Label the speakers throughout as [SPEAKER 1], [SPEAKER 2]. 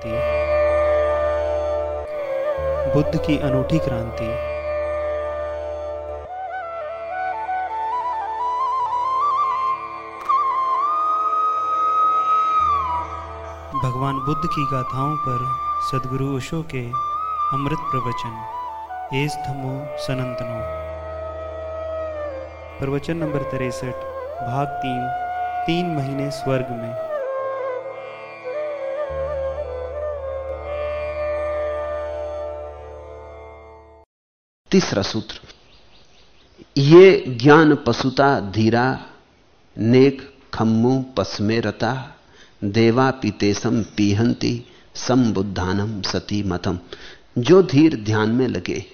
[SPEAKER 1] शक्ति बुद्ध की अनूठी क्रांति। भगवान बुद्ध की गाथाओं पर सदगुरु ओशो के अमृत प्रवचन। एस धमो सनंतनो। प्रवचन नंबर तिरसठ, भाग तीन तीन महीने स्वर्ग में।
[SPEAKER 2] तीसरा सूत्र, ये ज्ञान पशुता धीरा, नेक खम्मु पसमे रता देवा पितेशम पीहंती सम बुद्धानम सती मतम। जो धीर ध्यान में लगे,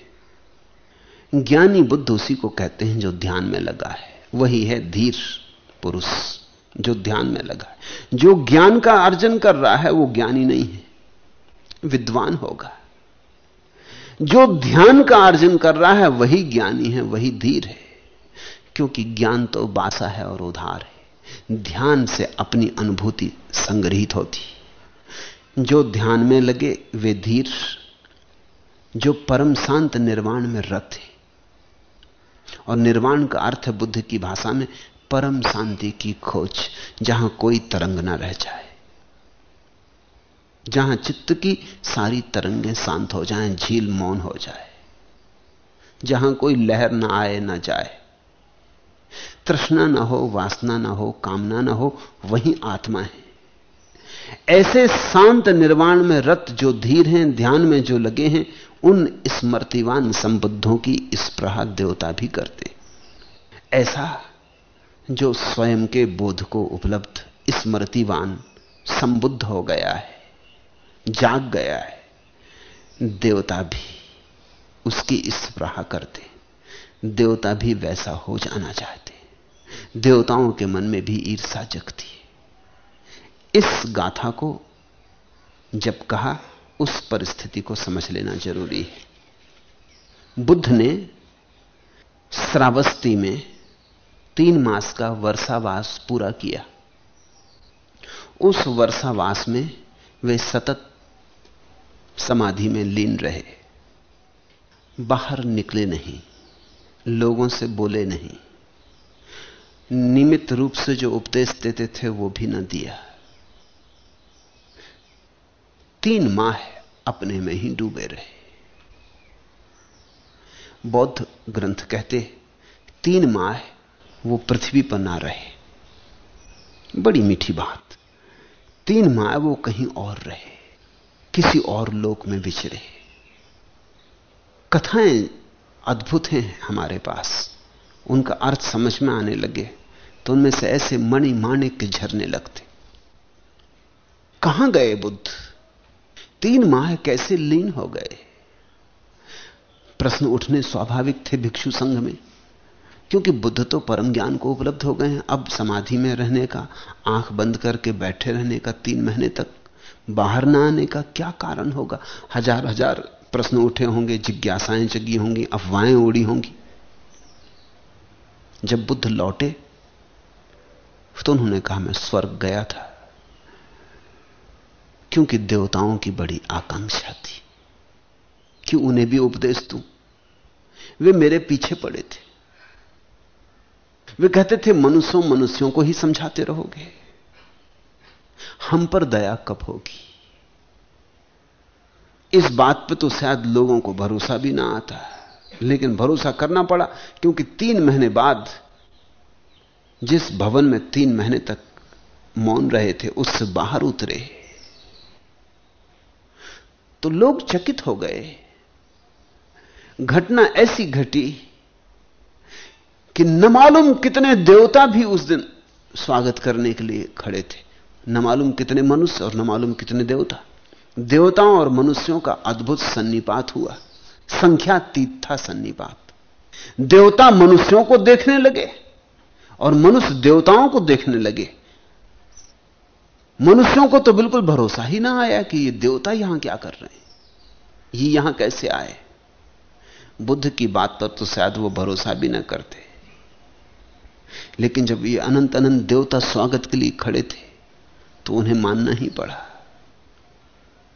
[SPEAKER 2] ज्ञानी बुद्ध उसी को कहते हैं जो ध्यान में लगा है। वही है धीर पुरुष जो ध्यान में लगा है। जो ज्ञान का अर्जन कर रहा है, वो ज्ञानी नहीं है, विद्वान होगा। जो ध्यान का अर्जन कर रहा है, वही ज्ञानी है, वही धीर है। क्योंकि ज्ञान तो बासा है और उधार है। ध्यान से अपनी अनुभूति संग्रहित होती। जो ध्यान में लगे, वे धीर। जो परम शांत निर्वाण में रत है। और निर्वाण का अर्थ बुद्ध की भाषा में परम शांति की खोज, जहाँ कोई तरंग ना रह जाए। जहाँ चित्त की सारी तरंगें शांत हो जाएँ, झील मौन हो जाए। जहाँ कोई लहर ना आए, ना जाए। तृष्णा ना हो, वासना ना हो, कामना ना हो, वही आत्मा है। ऐसे शांत निर्वाण में रत जो धीर हैं, ध्यान में जो लगे हैं, उन स्मृतिवान संबुद्धों की स्प्रहा देवता भी करते। ऐसा जो स्वयं के बोध को उपलब्ध स्मृतिवान संबुद्ध हो गया है। जाग गया है। देवता भी उसकी स्प्रहा करते देवता भी वैसा हो जाना चाहते देवताओं के मन में भी ईर्षा जगती है। इस गाथा को जब कहा, उस परिस्थिति को समझ लेना ज़रूरी है। बुद्ध ने श्रावस्ती में तीन मास का वर्षावास पूरा किया। उस वर्षावास में वे सतत समाधि में लीन रहे। बाहर निकले नहीं, लोगों से बोले नहीं। नियमित रूप से जो उपदेश देते थे वो भी न दिया। तीन माह अपने में ही डूबे रहे। बौद्ध ग्रंथ कहते तीन माह वो पृथ्वी पर ना रहे। बड़ी मीठी बात। तीन माह वो कहीं और रहे। किसी और लोक में विचरे कथाएँ अद्भुत हैं हमारे पास। उनका अर्थ समझ में आने लगे तो उनमें से ऐसे मणि माणिक के झरने लगते। कहाँ गए बुद्ध? तीन माह कैसे लीन हो गए? प्रश्न उठने स्वाभाविक थे भिक्षु संघ में, क्योंकि बुद्ध तो परम ज्ञान को उपलब्ध हो गए हैं। अब समाधि में रहने का, आँख बंद करके बैठे रहने का तीन महीने तक बाहर ना आने का क्या कारण होगा? हज़ार हज़ार प्रश्न उठे होंगे, जिज्ञासाएँ जगी होंगी, अफवाहें उड़ी होंगी। जब बुद्ध लौटे तो उन्होंने कहा, मैं स्वर्ग गया था, क्योंकि देवताओं की बड़ी आकांक्षा थी, कि उन्हें भी उपदेश दूँ। वे मेरे पीछे पड़े थे। वे कहते थे, मनुष्यों मनुष्यों को ही समझाते रहोगे। हम पर दया कब होगी? इस बात पे तो शायद लोगों को भरोसा भी ना आता। लेकिन भरोसा करना पड़ा, क्योंकि तीन महीने बाद, जिस भवन में तीन महीने तक मौन रहे थे, उससे बाहर उतरे। तो लोग चकित हो गए। घटना ऐसी घटी कि न मालूम कितने देवता भी उस दिन स्वागत करने के लिए खड़े थे। न मालूम कितने मनुष्य और न मालूम कितने देवता। देवताओं और मनुष्यों का अद्भुत सन्निपात हुआ। संख्यातीत था सन्निपात। देवता मनुष्यों को देखने लगे और मनुष्य देवताओं को देखने लगे। मनुष्यों को तो बिल्कुल भरोसा ही ना आया कि ये देवता यहाँ क्या कर रहे हैं। ये यहाँ कैसे आए? बुद्ध की बात पर तो शायद वो भरोसा भी ना करते। लेकिन जब ये अनंत अनंत देवता स्वागत के लिए खड़े थे तो उन्हें मानना ही पड़ा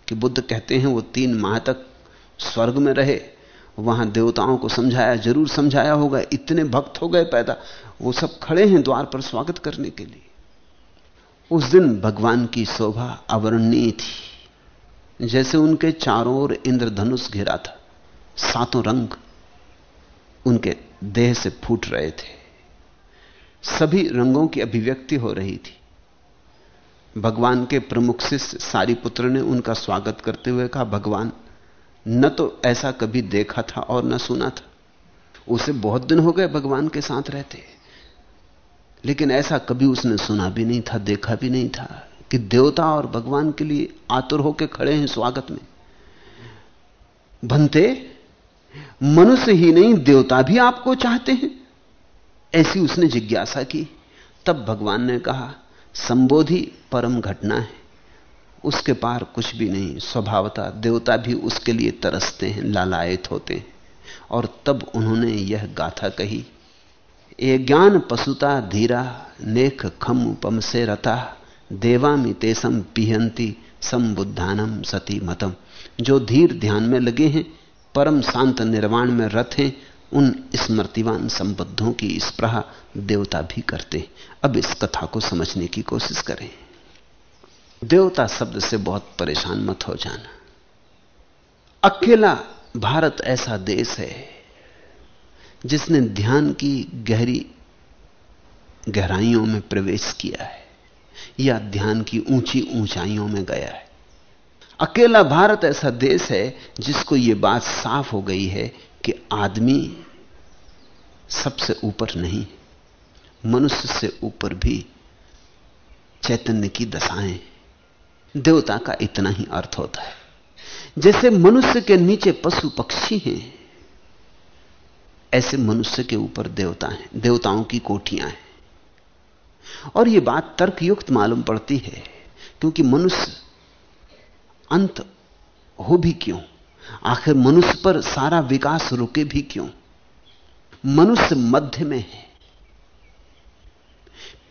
[SPEAKER 2] कि बुद्ध कहते हैं, वो तीन माह तक स्वर्ग में रहे, वहाँ देवताओं को समझाया, ज़रूर समझाया होगा, इतने भक्त हो गए पैदा, वो सब खड़े हैं द्वार पर स्वागत करने के लिए। उस दिन भगवान की शोभा अवर्णनीय थी, जैसे उनके चारों ओर इंद्रधनुष घिरा था, सातों रंग उनके देह से फूट रहे थे। सभी रंगों की अभिव्यक्ति हो रही थी। भगवान के प्रमुख शिष्य सारी पुत्र ने उनका स्वागत करते हुए कहा, भगवान, न तो ऐसा कभी देखा था और न सुना था। उसे बहुत दिन हो गए भगवान के साथ रहते। लेकिन ऐसा कभी उसने सुना भी नहीं था, देखा भी नहीं था कि देवता और भगवान के लिए आतुर होकर खड़े हैं स्वागत में। बनते मनुष्य ही नहीं, देवता भी आपको चाहते हैं? ऐसी उसने जिज्ञासा की। तब भगवान ने कहा संबोधि परम घटना है। उसके पार कुछ भी नहीं, स्वभावता देवता भी उसके लिए तरसते हैं, लालायत होते हैं। और तब उन्होंने यह गाथा कही, ए ज्ञान पशुता धीरा, नेख खम पम से रता देवामी तेसम पिहंती संबुद्धानम सती मतम। जो धीर ध्यान में लगे हैं, परम शांत निर्वाण में रथ हैं उन स्मृतिवान संबद्धों की स्प्रहा देवता भी करते अब इस कथा को समझने की कोशिश करें। देवता शब्द से बहुत परेशान मत हो जाना। अकेला भारत ऐसा देश है, जिसने ध्यान की गहरी गहराइयों में प्रवेश किया है, या ध्यान की ऊँची ऊंचाइयों में गया है। अकेला भारत ऐसा देश है, जिसको यह बात साफ़ हो गई है कि आदमी सबसे ऊपर नहीं, मनुष्य से ऊपर भी चैतन्य की दशाएँ। देवता का इतना ही अर्थ होता है। जैसे मनुष्य के नीचे पशु पक्षी हैं, ऐसे मनुष्य के ऊपर देवता हैं, देवताओं की कोठियाँ हैं। और यह बात तर्कयुक्त मालूम पड़ती है, क्योंकि मनुष्य अंत हो भी क्यों? आखिर मनुष्य पर सारा विकास रुके भी क्यों? मनुष्य मध्य में है।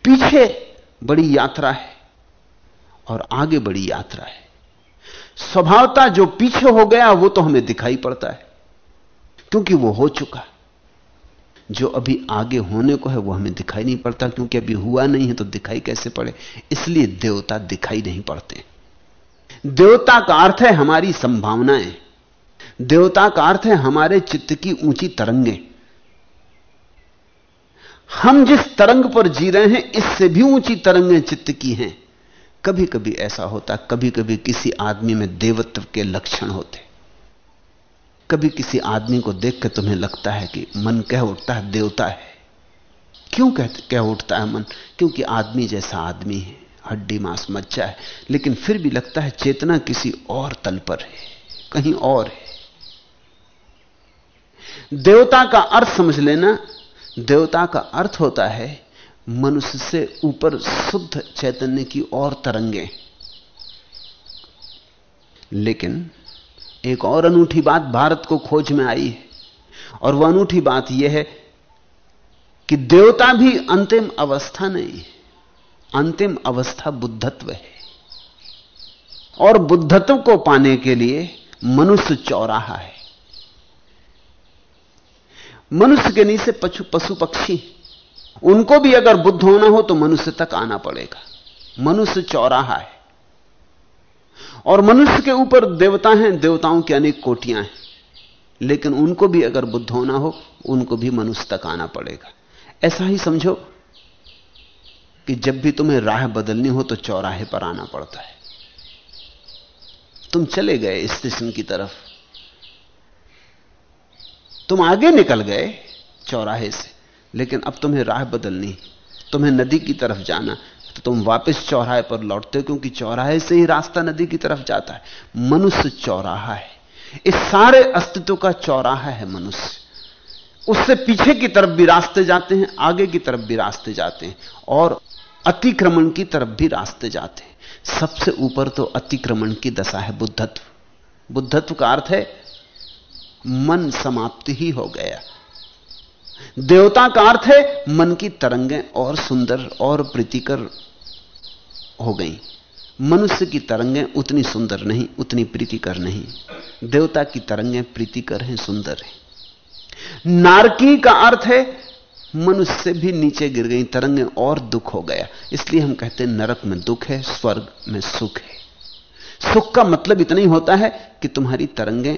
[SPEAKER 2] पीछे बड़ी यात्रा है और आगे बड़ी यात्रा है। स्वभावता जो पीछे हो गया, वो तो हमें दिखाई पड़ता है, क्योंकि वो हो चुका। जो अभी आगे होने को है, वो हमें दिखाई नहीं पड़ता, क्योंकि अभी हुआ नहीं है तो दिखाई कैसे पड़े? इसलिए देवता दिखाई नहीं पड़ते। देवता का अर्थ है हमारी संभावनाएँ। देवता का अर्थ है हमारे चित्त की ऊँची तरंगें। हम जिस तरंग पर जी रहे हैं, इससे भी ऊँची तरंगें चित्त की हैं। कभी कभी ऐसा होता कभी कभी किसी आदमी में देवत्व के लक्षण होते। कभी किसी आदमी को देख कर तुम्हें लगता है कि मन कह उठता है, देवता है। क्यों कहते कह उठता है मन? क्योंकि आदमी जैसा आदमी है, हड्डी मांस मज्जा है, लेकिन फिर भी लगता है चेतना किसी और तल पर है, कहीं और है। देवता का अर्थ समझ लेना, देवता का अर्थ होता है मनुष्य से ऊपर शुद्ध चैतन्य की और तरंगे। लेकिन एक और अनूठी बात भारत को खोज में आई है, और वह अनूठी बात यह है कि देवता भी अंतिम अवस्था नहीं है, अंतिम अवस्था बुद्धत्व है। और बुद्धत्व को पाने के लिए मनुष्य चौराहा है। मनुष्य के नीचे पशु पशु पक्षी उनको भी अगर बुद्ध होना हो तो मनुष्य तक आना पड़ेगा। मनुष्य चौराहा है। और मनुष्य के ऊपर देवता हैं, देवताओं की अनेक कोटियाँ हैं। लेकिन उनको भी अगर बुद्ध होना हो, उनको भी मनुष्य तक आना पड़ेगा। ऐसा ही समझो कि जब भी तुम्हें राह बदलनी हो तो चौराहे पर आना पड़ता है। तुम चले गए स्टेशन की तरफ़। तुम आगे निकल गए चौराहे से, लेकिन अब तुम्हें राह बदलनी तुम्हें नदी की तरफ़ जाना तो तुम वापस चौराहे पर लौटते हो, क्योंकि चौराहे से ही रास्ता नदी की तरफ़ जाता है। मनुष्य चौराहा है। इस सारे अस्तित्व का चौराहा है मनुष्य। उससे पीछे की तरफ़ भी रास्ते जाते हैं, आगे की तरफ़ भी रास्ते जाते हैं, और अतिक्रमण की तरफ़ भी रास्ते जाते हैं। सबसे ऊपर तो अतिक्रमण की दशा है बुद्धत्व। बुद्धत्व का अर्थ है मन समाप्ति ही हो गया। देवता का अर्थ है, मन की तरंगें और सुंदर और प्रीतिकर हो गई। मनुष्य की तरंगें उतनी सुंदर नहीं, उतनी प्रीतिकर नहीं। देवता की तरंगें प्रीतिकर हैं, सुंदर हैं। नारकी का अर्थ है, मनुष्य से भी नीचे गिर गई, तरंगें और दुख हो गया। इसलिए हम कहते हैं, नरक में दुख है, स्वर्ग में सुख है। सुख का मतलब इतना ही होता है कि तुम्हारी तरंगें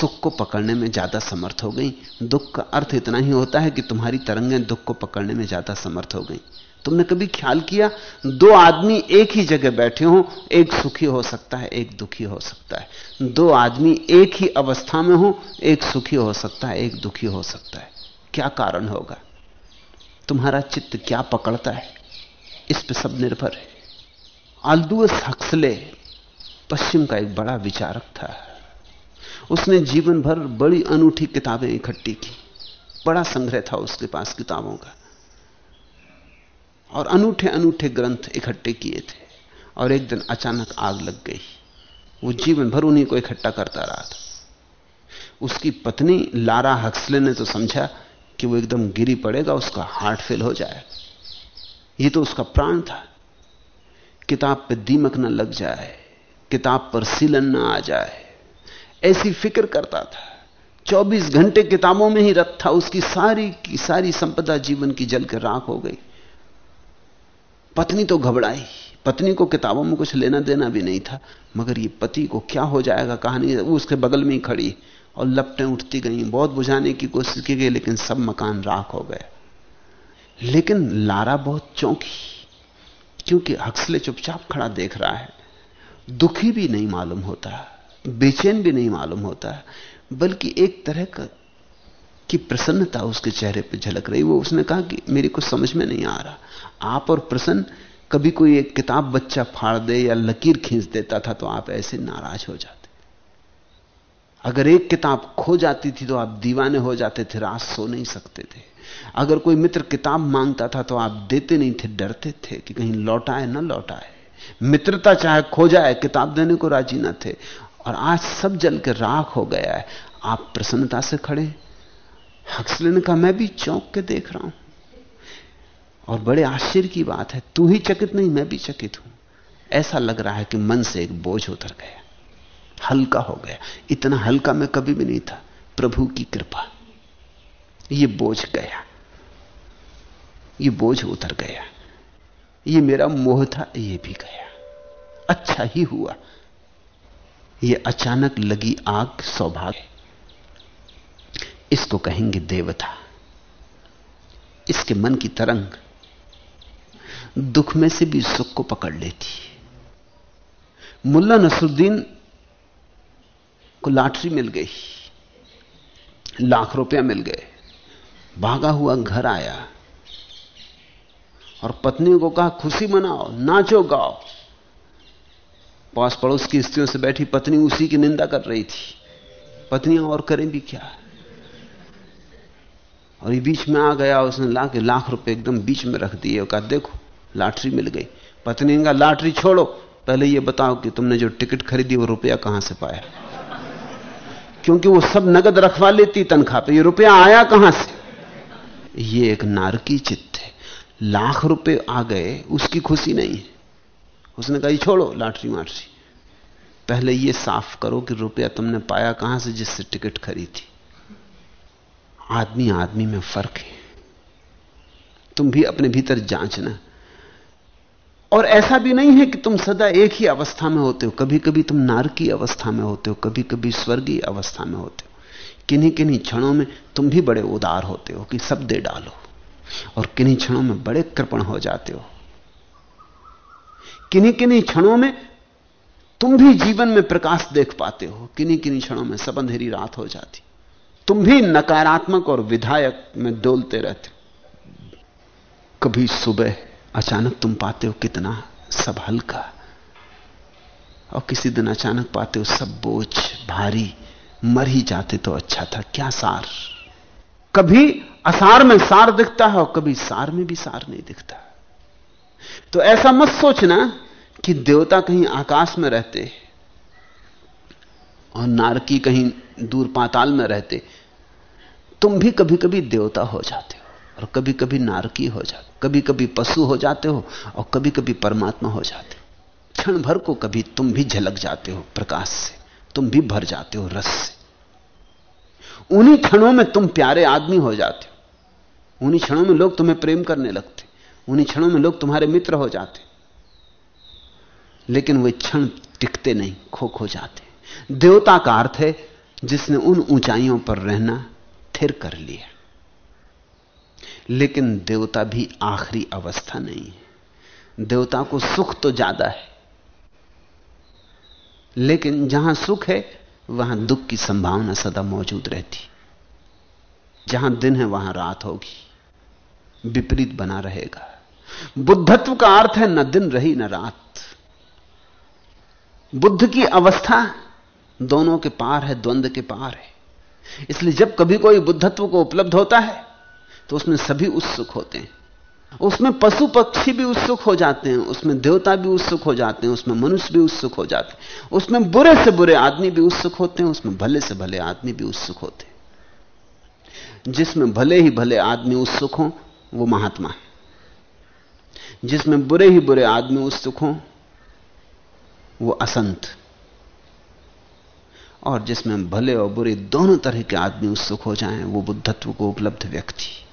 [SPEAKER 2] सुख को पकड़ने में ज़्यादा समर्थ हो गई। दुख का अर्थ इतना ही होता है कि तुम्हारी तरंगें दुख को पकड़ने में ज़्यादा समर्थ हो गई। तुमने कभी ख्याल किया, दो आदमी एक ही जगह बैठे हो, एक सुखी हो सकता है, एक दुखी हो सकता है। दो आदमी एक ही अवस्था में हो, एक सुखी हो सकता है, एक दुखी हो सकता है। क्या कारण होगा? तुम्हारा चित्त क्या पकड़ता है? इस पर सब निर्भर है। आल्दुअस हक्सले पश्चिम का एक बड़ा विचारक था। उसने जीवन भर बड़ी अनूठी किताबें इकट्ठी की। बड़ा संग्रह था उसके पास किताबों का। और अनूठे अनूठे ग्रंथ इकट्ठे किए थे। और एक दिन अचानक आग लग गई। वो जीवन भर उन्हीं को इकट्ठा करता रहा था। उसकी पत्नी लारा हक्सले ने तो समझा कि वो एकदम गिरी पड़ेगा, उसका हार्ट फेल हो जाए। ये तो उसका प्राण था। किताब पे दीमक न लग जाए, किताब पर सीलन न आ जाए। ऐसी फ़िक्र करता था। 24 घंटे किताबों में ही रत था। उसकी सारी की सारी संपदा जीवन की जल के राख हो गई। पत्नी तो घबराई। पत्नी को किताबों में कुछ लेना देना भी नहीं था। मगर ये पति को क्या हो जाएगा कहानी? वो उसके बगल में ही खड़ी। और लपटें उठती गई। बहुत बुझाने की कोशिश की गई, लेकिन सब मकान राख हो गए। लेकिन लारा बहुत चौंकी। क्योंकि हक्सले चुपचाप खड़ा देख रहा है। दुखी भी नहीं मालूम होता। बेचैन भी नहीं मालूम होता, बल्कि एक तरह का, की प्रसन्नता उसके चेहरे पर झलक रही। वो उसने कहा कि मेरी कुछ समझ में नहीं आ रहा। आप और प्रसन्न, कभी कोई एक किताब बच्चा फाड़ दे या लकीर खींच देता था तो आप ऐसे नाराज़ हो जाते। अगर एक किताब खो जाती थी तो आप दीवाने हो जाते थे, रात सो नहीं सकते थे। अगर कोई मित्र किताब माँगता था तो आप देते नहीं थे, डरते थे कि कहीं लौटाए ना लौटाए। मित्रता चाहे खो जाए, किताब देने को राज़ी ना थे। और आज सब जल के राख हो गया है। आप प्रसन्नता से खड़े हक्सले ने कहा मैं भी चौंक के देख रहा हूँ। और बड़े आश्चर्य की बात है, तू ही चकित नहीं, मैं भी चकित हूँ। ऐसा लग रहा है कि मन से एक बोझ उतर गया। हल्का हो गया। इतना हल्का मैं कभी भी नहीं था। प्रभु की कृपा। ये बोझ गया। ये बोझ उतर गया। ये मेरा मोह था, ये भी गया। अच्छा ही हुआ। ये अचानक लगी आग सौभाग्य। इसको कहेंगे देवता। इसके मन की तरंग दुख में से भी सुख को पकड़ लेती मुल्ला नसरुद्दीन को लॉटरी मिल गई। लाख रुपया मिल गए। भागा हुआ घर आया। और पत्नी को कहा, खुशी मनाओ, नाचो, गाओ। पास पड़ोस की स्त्रियों से बैठी पत्नी उसी की निंदा कर रही थी। पत्नियाँ और करें भी क्या? और ये बीच में आ गया, उसने ला के लाख रुपए एकदम बीच में रख दिए और कहा, देखो, लॉटरी मिल गई। पत्नी का लॉटरी छोड़ो। पहले ये बताओ कि तुमने जो टिकट खरीदी वो रुपया कहाँ से पाया? क्योंकि वो सब नगद रखवा लेती तनख्वाह पे। ये रुपया आया कहाँ से? ये एक नारकी चित्त है। लाख रुपए आ गए, उसकी खुशी नहीं है। उसने कहा छोड़ो, लाटरी माटरी। पहले ये साफ़ करो कि रुपया तुमने पाया कहाँ से जिससे टिकट खरीदी आदमी आदमी में फ़र्क है। तुम भी अपने भीतर जांचना। और ऐसा भी नहीं है कि तुम सदा एक ही अवस्था में होते हो। कभी कभी तुम नारकी अवस्था में होते हो कभी कभी स्वर्गीय अवस्था में होते हो। किन्हीं किन्हीं क्षणों में तुम भी बड़े उदार होते हो कि सब दे डालो। और किन्हीं क्षणों में बड़े कृपण हो जाते हो। किन्हीं किन्हीं क्षणों में तुम भी जीवन में प्रकाश देख पाते हो। किन्हीं किन्हीं क्षणों में सब अंधेरी रात हो जाती। तुम भी नकारात्मक और विधायक में डोलते रहते कभी सुबह अचानक तुम पाते हो कितना सब हल्का और किसी दिन अचानक पाते हो सब बोझ, भारी, मर ही जाते तो अच्छा था। क्या सार? कभी असार में सार दिखता है और कभी सार में भी सार नहीं दिखता। तो ऐसा मत सोचना कि देवता कहीं आकाश में रहते और नारकी कहीं दूर पाताल में रहते। तुम भी कभी कभी देवता हो जाते हो और कभी कभी नारकी हो जाते कभी कभी पशु हो जाते हो और कभी कभी परमात्मा हो जाते हो। क्षण भर को कभी तुम भी झलक जाते हो प्रकाश से, तुम भी भर जाते हो रस से। उन्हीं क्षणों में तुम प्यारे आदमी हो जाते हो, उन्हीं क्षणों में लोग तुम्हें प्रेम करने लगते। उन्हीं क्षणों में लोग तुम्हारे मित्र हो जाते। लेकिन वे क्षण टिकते नहीं, खो खो जाते। देवता का अर्थ है, जिसने उन ऊंचाइयों पर रहना, थिर कर लिया। लेकिन देवता भी आखिरी अवस्था नहीं है। देवता को सुख तो ज़्यादा है। लेकिन जहाँ सुख है, वहाँ दुख की संभावना सदा मौजूद रहती। जहाँ दिन है, वहाँ रात होगी। विपरीत बना रहेगा। बुद्धत्व का अर्थ है न दिन रही न रात। बुद्ध की अवस्था दोनों के पार है द्वंद्व के पार है। इसलिए जब कभी कोई बुद्धत्व को उपलब्ध होता है तो उसमें सभी उत्सुक होते हैं। उसमें पशु पक्षी भी उत्सुक हो जाते हैं, उसमें देवता भी उत्सुक हो जाते हैं, उसमें मनुष्य भी उत्सुक हो जाते हैं। उसमें बुरे से बुरे आदमी भी उत्सुक होते हैं, उसमें भले से भले आदमी भी उत्सुक होते हैं। जिसमें भले ही भले आदमी उत्सुक हो, वो महात्मा है। जिसमें बुरे ही बुरे आदमी उत्सुक हो, वो असंत। और जिसमें भले और बुरे दोनों तरह के आदमी उत्सुक हो जाएँ, वो बुद्धत्व को उपलब्ध व्यक्ति।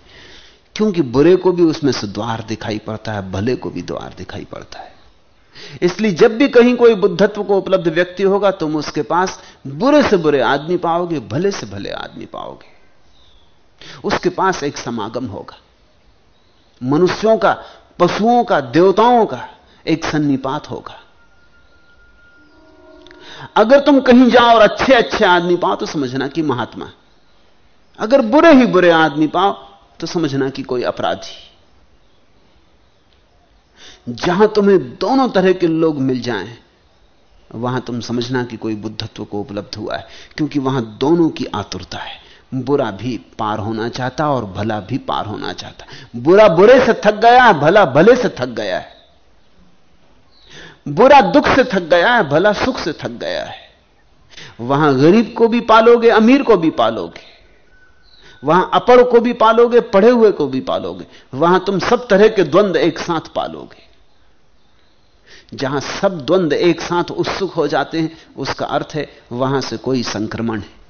[SPEAKER 2] क्योंकि बुरे को भी उसमें से द्वार दिखाई पड़ता है, भले को भी द्वार दिखाई पड़ता है। इसलिए जब भी कहीं कोई बुद्धत्व को उपलब्ध व्यक्ति होगा, तुम उसके पास बुरे से बुरे आदमी पाओगे, भले से भले आदमी पाओगे। उसके पास एक समागम होगा। मनुष्यों का पशुओं का, देवताओं का एक सन्निपात होगा। अगर तुम कहीं जाओ और अच्छे अच्छे आदमी पाओ तो समझना कि महात्मा अगर बुरे ही बुरे आदमी पाओ तो समझना कि कोई अपराधी जहाँ तुम्हें दोनों तरह के लोग मिल जाएँ, वहाँ तुम समझना कि कोई बुद्धत्व को उपलब्ध हुआ है, क्योंकि वहाँ दोनों की आतुरता है। बुरा भी पार होना चाहता और भला भी पार होना चाहता। बुरा बुरे से थक गया है, भला भले से थक गया है। बुरा दुख से थक गया है, भला सुख से थक गया है। वहाँ गरीब को भी पालोगे, अमीर को भी पालोगे। वहाँ अपड़ को भी पालोगे, पढ़े हुए को भी पालोगे। वहाँ तुम सब तरह के द्वंद्व एक साथ पालोगे। जहाँ सब द्वंद्व एक साथ उत्सुक हो जाते हैं, उसका अर्थ है वहाँ से कोई संक्रमण है।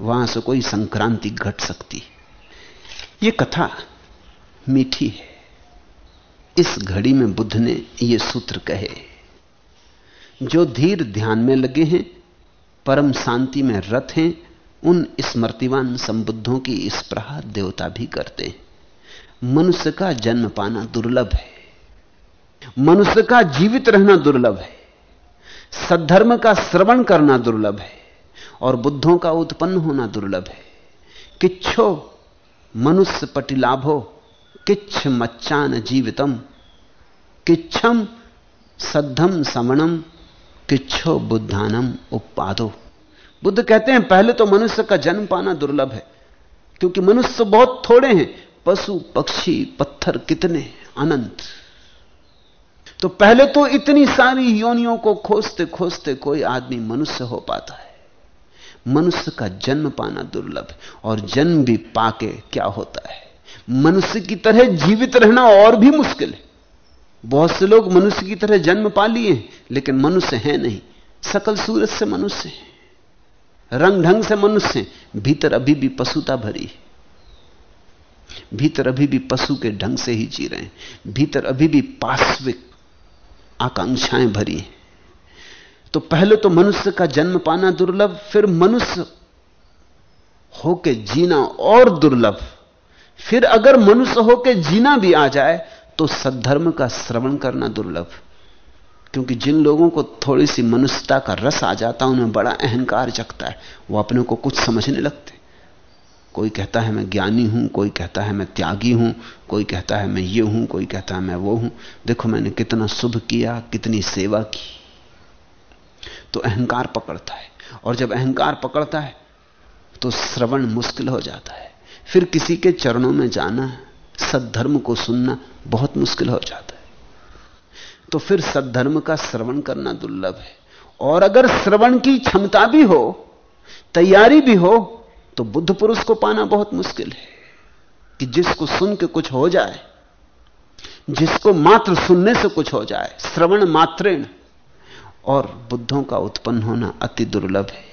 [SPEAKER 2] वहाँ से कोई संक्रांति घट सकती यह कथा मीठी है। इस घड़ी में बुद्ध ने यह सूत्र कहे, जो धीर ध्यान में लगे हैं, परम शांति में रथ हैं, उन स्मृतिवान संबुद्धों की स्प्रहा देवता भी करते हैं। मनुष्य का जन्म पाना दुर्लभ है। मनुष्य का जीवित रहना दुर्लभ है। सद्धर्म का श्रवण करना दुर्लभ है। और बुद्धों का उत्पन्न होना दुर्लभ है। किच्छो मनुष्य पटिलाभो, किच्छ मच्चान जीवितम, किच्छम सद्धम समणम, किच्छो बुद्धानम उपादो बुद्ध कहते हैं, पहले तो मनुष्य का जन्म पाना दुर्लभ है, क्योंकि मनुष्य बहुत थोड़े हैं, पशु, पक्षी, पत्थर कितने अनंत। तो पहले तो इतनी सारी योनियों को खोजते खोजते कोई आदमी मनुष्य हो पाता है। मनुष्य का जन्म पाना दुर्लभ है और जन्म भी पाके क्या होता है? मनुष्य की तरह जीवित रहना और भी मुश्किल है। बहुत से लोग मनुष्य की तरह जन्म पा लिए लेकिन मनुष्य है नहीं। सकल सूरत से मनुष्य है, रंग ढंग से मनुष्य भीतर अभी भी पशुता भरी है। भीतर अभी भी पशु के ढंग से ही जी रहे हैं, भीतर अभी भी पाश्विक आकांक्षाएँ भरी हैं। तो पहले तो मनुष्य का जन्म पाना दुर्लभ, फिर मनुष्य होके जीना और दुर्लभ। फिर अगर मनुष्य होके जीना भी आ जाए तो सद्धर्म का श्रवण करना दुर्लभ। क्योंकि जिन लोगों को थोड़ी सी मनुष्यता का रस आ जाता है उन्हें बड़ा अहंकार जगता है, वो अपने को कुछ समझने लगते। कोई कहता है, मैं ज्ञानी हूँ, कोई कहता है, मैं त्यागी हूँ, कोई कहता है, मैं ये हूँ, कोई कहता है, मैं वो हूँ। देखो, मैंने कितना शुभ किया, कितनी सेवा की। तो अहंकार पकड़ता है। और जब अहंकार पकड़ता है तो श्रवण मुश्किल हो जाता है। फिर किसी के चरणों में जाना, सद्धर्म को सुनना बहुत मुश्किल हो जाता है। तो फिर सद्धर्म का श्रवण करना दुर्लभ है। और अगर श्रवण की क्षमता भी हो, तैयारी भी हो तो बुद्ध पुरुष को पाना बहुत मुश्किल है। कि जिसको सुन के कुछ हो जाए, जिसको मात्र सुनने से कुछ हो जाए, श्रवण मात्रेण और बुद्धों का उत्पन्न होना अति दुर्लभ है।